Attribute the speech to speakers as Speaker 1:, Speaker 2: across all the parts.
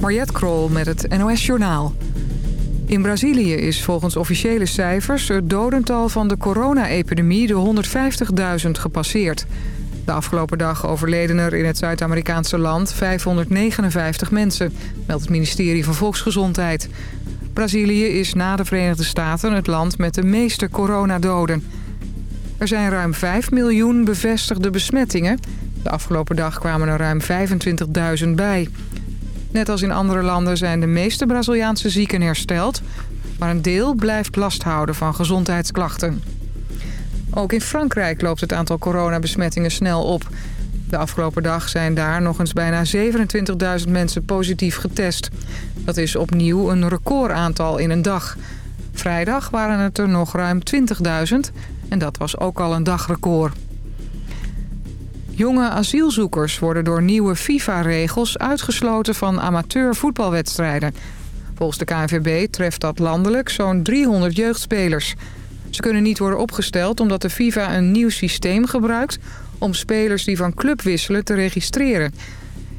Speaker 1: Mariette Krol met het NOS Journaal. In Brazilië is volgens officiële cijfers het dodental van de corona-epidemie de 150.000 gepasseerd. De afgelopen dag overleden er in het Zuid-Amerikaanse land 559 mensen, meldt het ministerie van Volksgezondheid. Brazilië is na de Verenigde Staten het land met de meeste coronadoden. Er zijn ruim 5 miljoen bevestigde besmettingen. De afgelopen dag kwamen er ruim 25.000 bij. Net als in andere landen zijn de meeste Braziliaanse zieken hersteld... maar een deel blijft last houden van gezondheidsklachten. Ook in Frankrijk loopt het aantal coronabesmettingen snel op. De afgelopen dag zijn daar nog eens bijna 27.000 mensen positief getest. Dat is opnieuw een recordaantal in een dag. Vrijdag waren het er nog ruim 20.000 en dat was ook al een dagrecord. Jonge asielzoekers worden door nieuwe FIFA-regels uitgesloten van amateurvoetbalwedstrijden. Volgens de KNVB treft dat landelijk zo'n 300 jeugdspelers. Ze kunnen niet worden opgesteld omdat de FIFA een nieuw systeem gebruikt... om spelers die van club wisselen te registreren.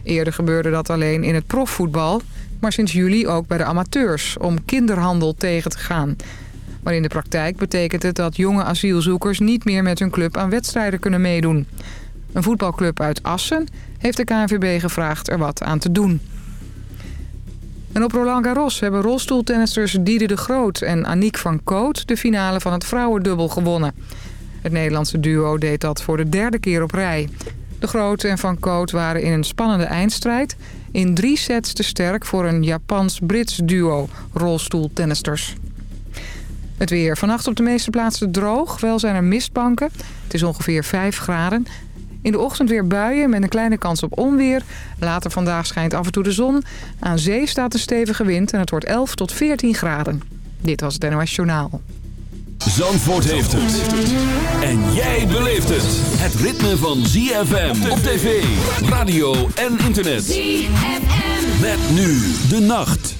Speaker 1: Eerder gebeurde dat alleen in het profvoetbal... maar sinds juli ook bij de amateurs om kinderhandel tegen te gaan. Maar in de praktijk betekent het dat jonge asielzoekers... niet meer met hun club aan wedstrijden kunnen meedoen. Een voetbalclub uit Assen heeft de KNVB gevraagd er wat aan te doen. En op Roland Garros hebben rolstoeltennisters Diede de Groot en Aniek van Koot... de finale van het vrouwendubbel gewonnen. Het Nederlandse duo deed dat voor de derde keer op rij. De Groot en Van Koot waren in een spannende eindstrijd... in drie sets te sterk voor een Japans-Brits duo rolstoeltennisters. Het weer. Vannacht op de meeste plaatsen droog. Wel zijn er mistbanken. Het is ongeveer 5 graden. In de ochtend weer buien met een kleine kans op onweer. Later vandaag schijnt af en toe de zon. Aan zee staat een stevige wind en het wordt 11 tot 14 graden. Dit was het NOS Journaal.
Speaker 2: Zandvoort heeft het. En jij beleeft het. Het ritme van ZFM op tv, radio en internet. ZFM. Met nu de nacht.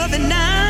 Speaker 3: of the night.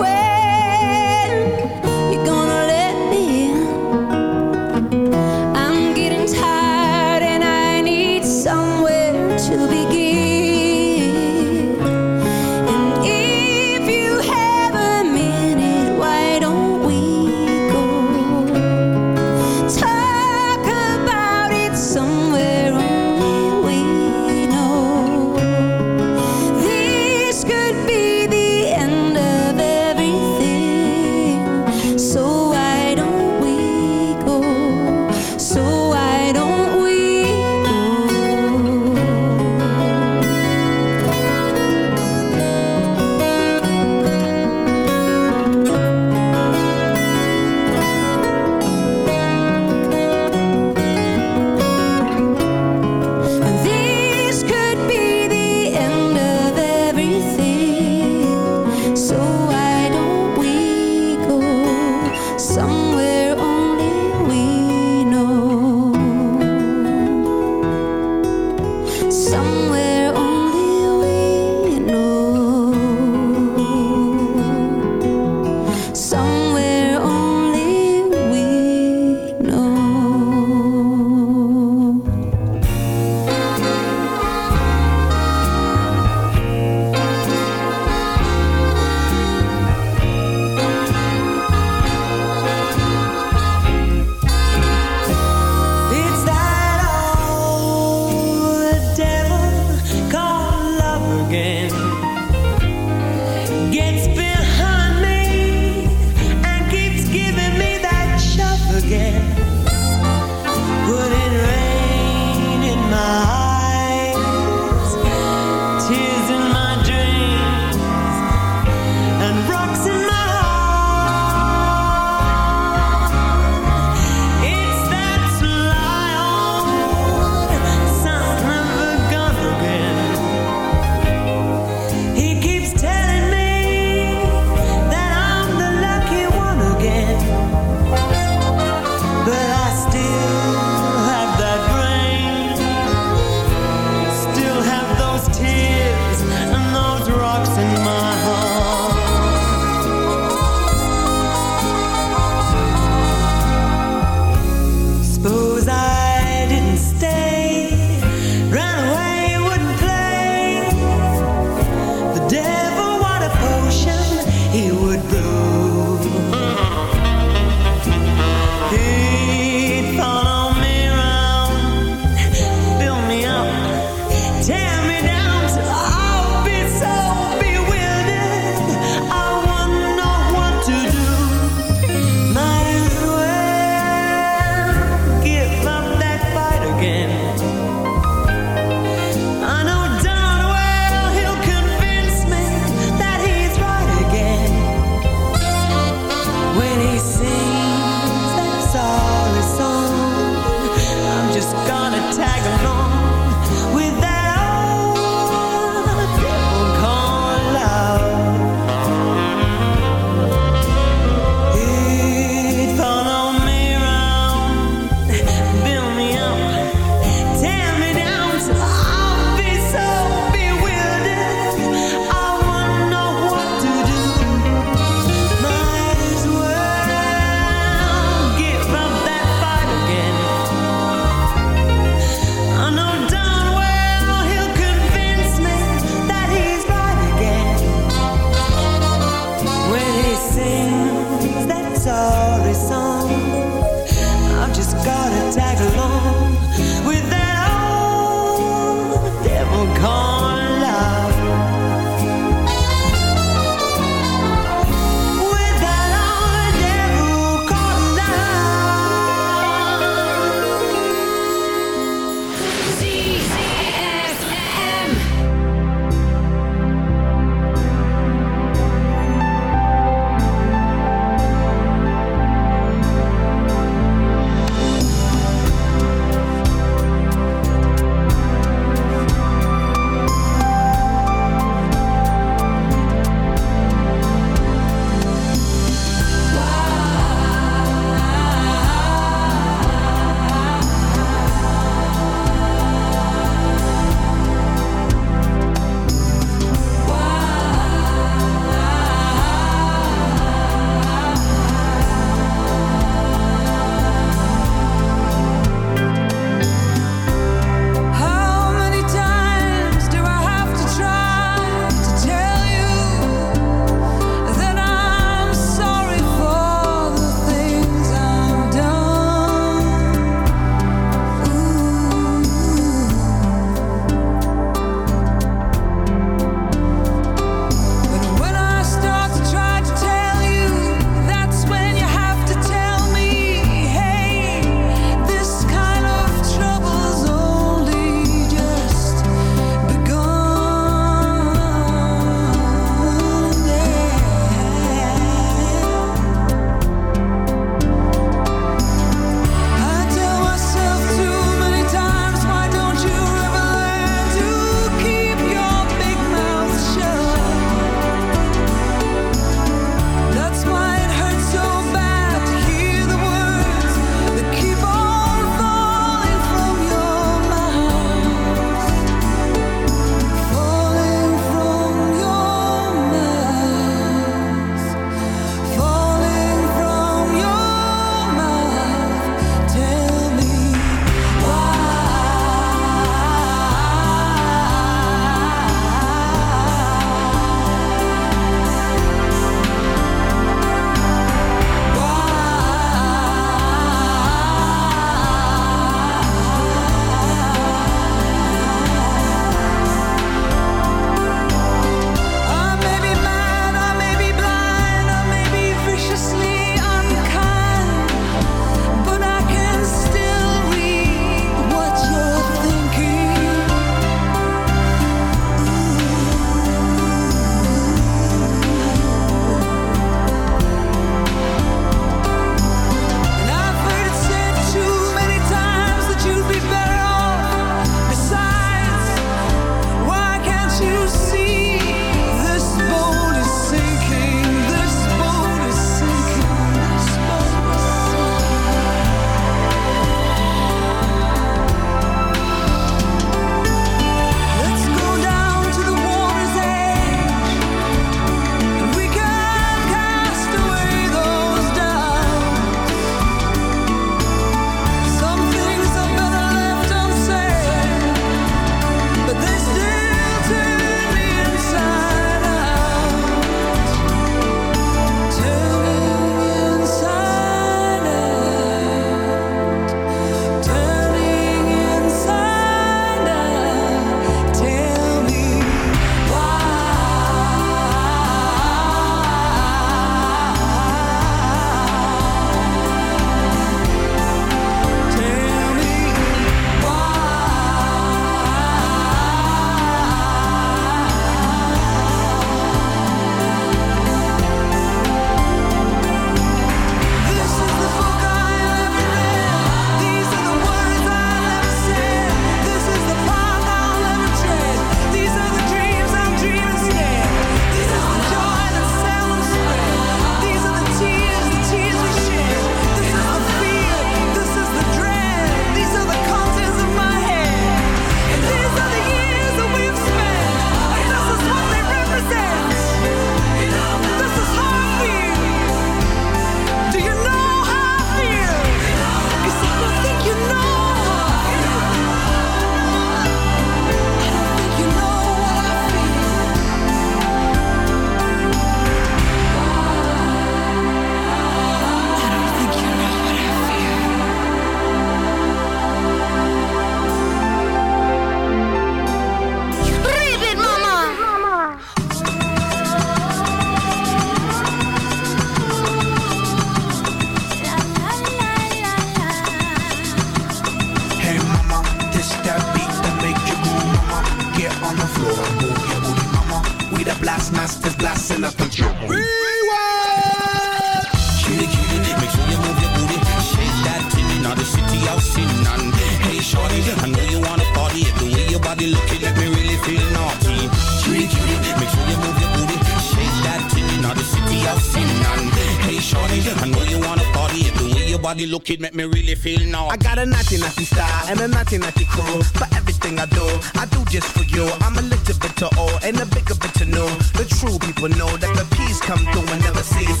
Speaker 4: Really feel naughty. I
Speaker 5: got a naughty naughty style and a naughty naughty crew. For everything I do, I do just for you. I'm a little bit to old and a bigger bit to know. The true people know that the peace come through and never cease.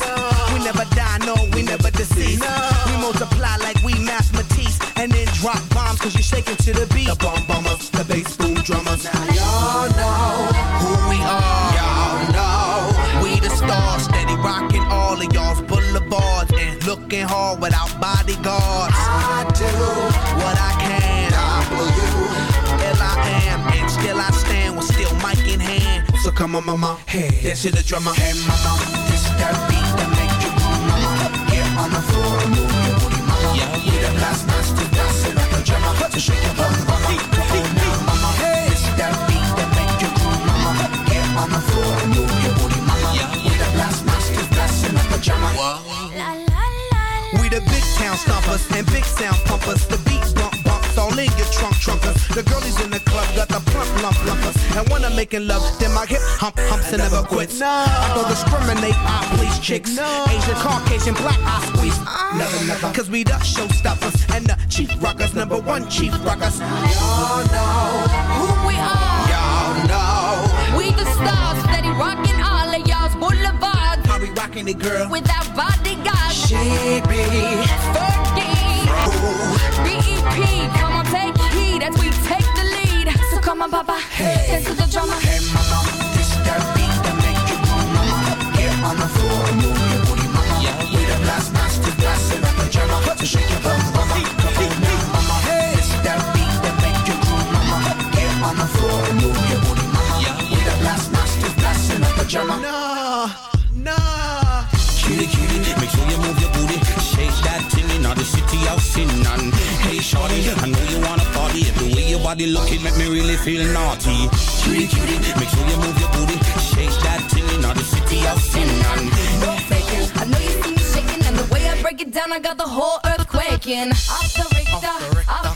Speaker 5: We never die, no, we never deceive. We multiply like we math Matisse and then drop bombs cause you're shaking to the beat. The bomb bombers, the bass boom drummers. Hand. So come on, mama, hey, dance to the drummer. Hey, mama, this that beat that make you move, mama. Get on the floor and move your booty, mama. Yeah, yeah. We the last master dancing like a drummer. So shake your bum, mama. Come on now, mama. Hey, this that beat that make you move, mama. Get on the floor and move your booty, mama. Yeah, yeah. We the last master dancing like a drummer. We the big town stompers and big sound pumpers. The beat bump bumps all in your trunk trunkers. The girlies in the club got the plump lump lumpers. And when I'm making love, then my hip hump humps and never quits. I don't discriminate, I please chicks. Asian, Caucasian, black, I squeeze. Never, never. Cause we the showstoppers and the chief rockers, number one chief rockers. Y'all know
Speaker 6: who we are.
Speaker 5: Y'all know.
Speaker 6: We the stars, steady rocking all of y'all's boulevards.
Speaker 5: How we rocking it, girl?
Speaker 6: Without bodyguards.
Speaker 5: She be
Speaker 6: Fergie. BEP, come on, take heed as we take the lead. So come on, Papa, dance to the drummer.
Speaker 5: Hey, mama, this that beat that make you move, mama. Get on the floor and move your booty, mama. Yeah, yeah. We the blast master, blasting up the drummer. So shake your bum, mama. Come on now, mama. This that beat that make you move, mama. Get on the floor and move your booty, mama. Yeah, yeah. We the blast master, blasting up the drummer. Nah,
Speaker 4: body looking make me really feel naughty. Cutie, cutie, make sure you move your booty. Shake that titty, now the city out sin.
Speaker 6: Don't fake it. I know you see me shaking, and the way I break it down, I got the whole earth quaking. Off the Richter, off the Richter,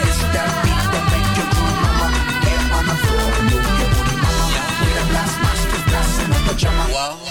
Speaker 5: the drummer.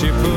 Speaker 7: she
Speaker 8: put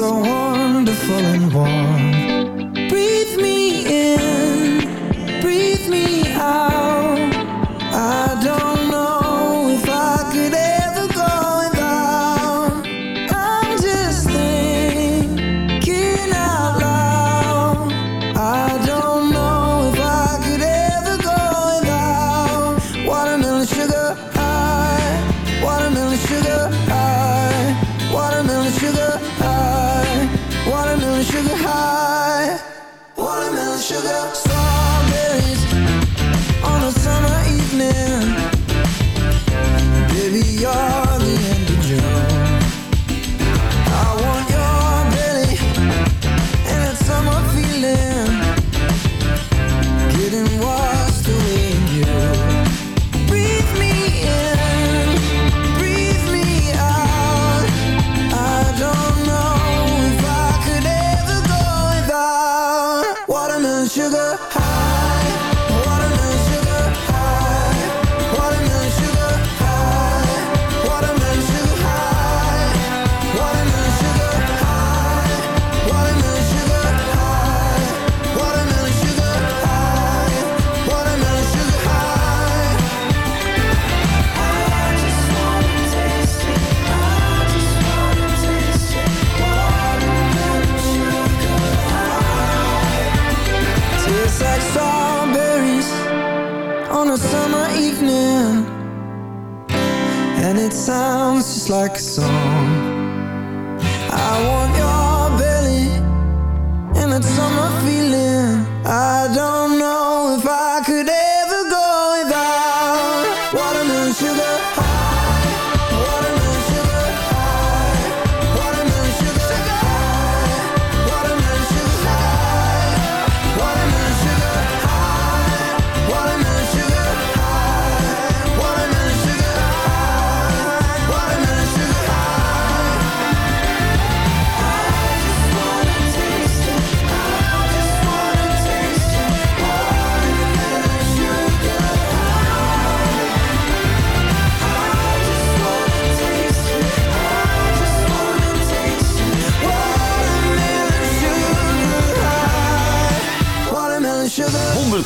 Speaker 8: so wonderful and warm.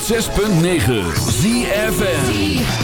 Speaker 9: 106.9
Speaker 2: ZFN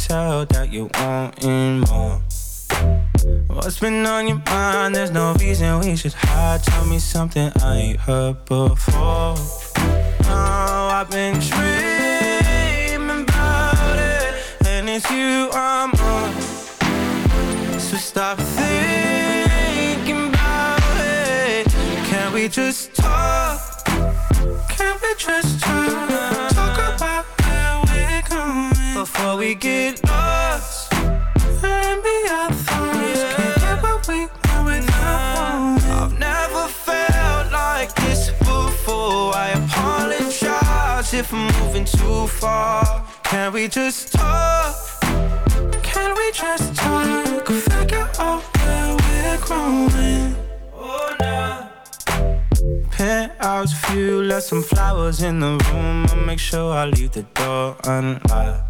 Speaker 10: tell that you're wanting more. What's been on your mind? There's no reason we should hide. Tell me something I ain't heard before. Oh, I've been dreaming about it, and it's you I'm on. So stop thinking about it. Can we just? get lost. Maybe I thought yeah. can't get what we want without nah. I've never felt like this before. I apologize if I'm moving too far. Can we just talk? Can we just talk? Figure out where we're growing. Oh, nah. Penthouse view, left some flowers in the room. i make sure I leave the door unlocked.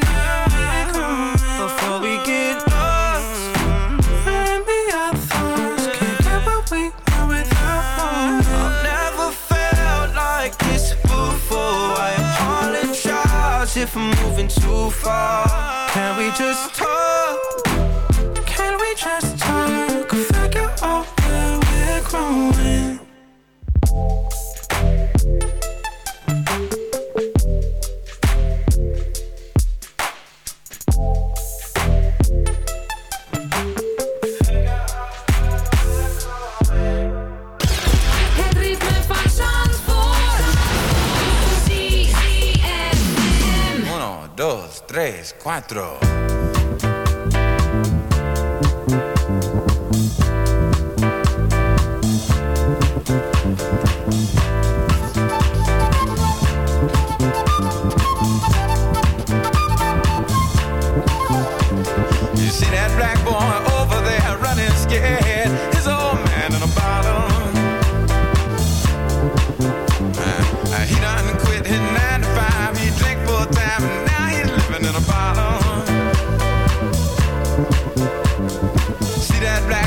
Speaker 10: far. Can we just talk?
Speaker 11: tres, cuatro.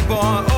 Speaker 11: boy.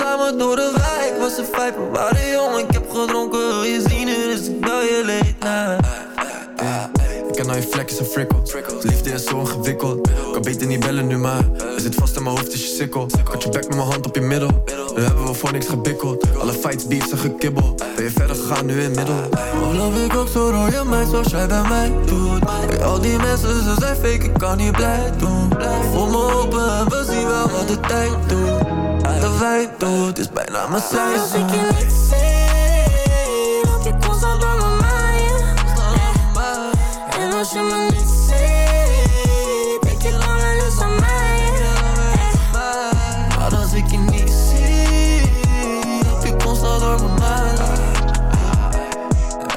Speaker 12: Samen door de wijk, was een vijf, we waren jong. Ik heb gedronken, wil je zien, dus ik bel je. Ja, ik ken al je vlekjes en frikkels. Liefde is zo ingewikkeld. Ik kan beter niet bellen nu, maar je zit vast in mijn hoofd, dus je sikkel. Ik had je bek met mijn hand op je middel. Nu hebben we voor niks gebikkeld. Alle fights, beefs en gekibbel. Ben je verder gegaan nu in middel? Geloof ik ook zo rode meid zoals jij bij mij doet. Al die mensen, ze zijn fake, ik kan niet blij doen. Voel me open en we zien wel wat de tijd doet. Wij doet, is bijna mijn
Speaker 13: Maar als ik je
Speaker 12: seizoen.
Speaker 13: niet zie, loop je constant door mind. Eh. En als je me niet ziet, denk je wel eens aan mij.
Speaker 12: Maar als ik je niet zie, heb je constant door mijn mind.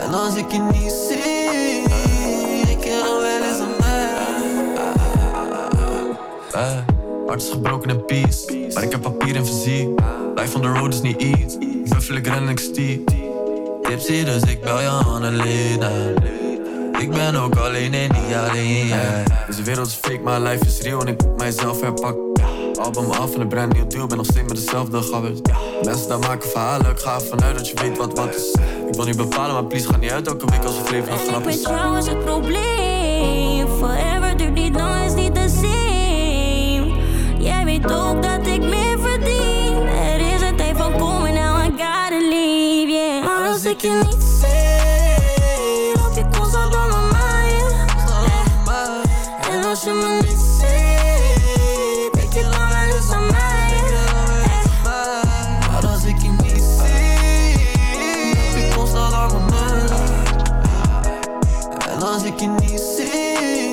Speaker 12: En als ik je niet hart is gebroken in peace, maar ik heb papier en fysiek. Life on the road is niet iets, buffel ik ren en ik stiek. Tipsy, dus ik bel je Annelena. Ik ben ook alleen en niet alleen. Deze wereld is fake, maar life is real en ik moet mijzelf herpakken. Album af en een brand nieuw deal, ben nog steeds met dezelfde gabbers. Mensen daar maken verhalen, ik ga ervan uit dat je weet wat wat is. Ik wil niet bepalen, maar please ga niet uit elke week als een
Speaker 13: En
Speaker 12: grap
Speaker 13: ik
Speaker 12: is.
Speaker 13: weet jou is het probleem. Forever duurt niet als ik je niet zie,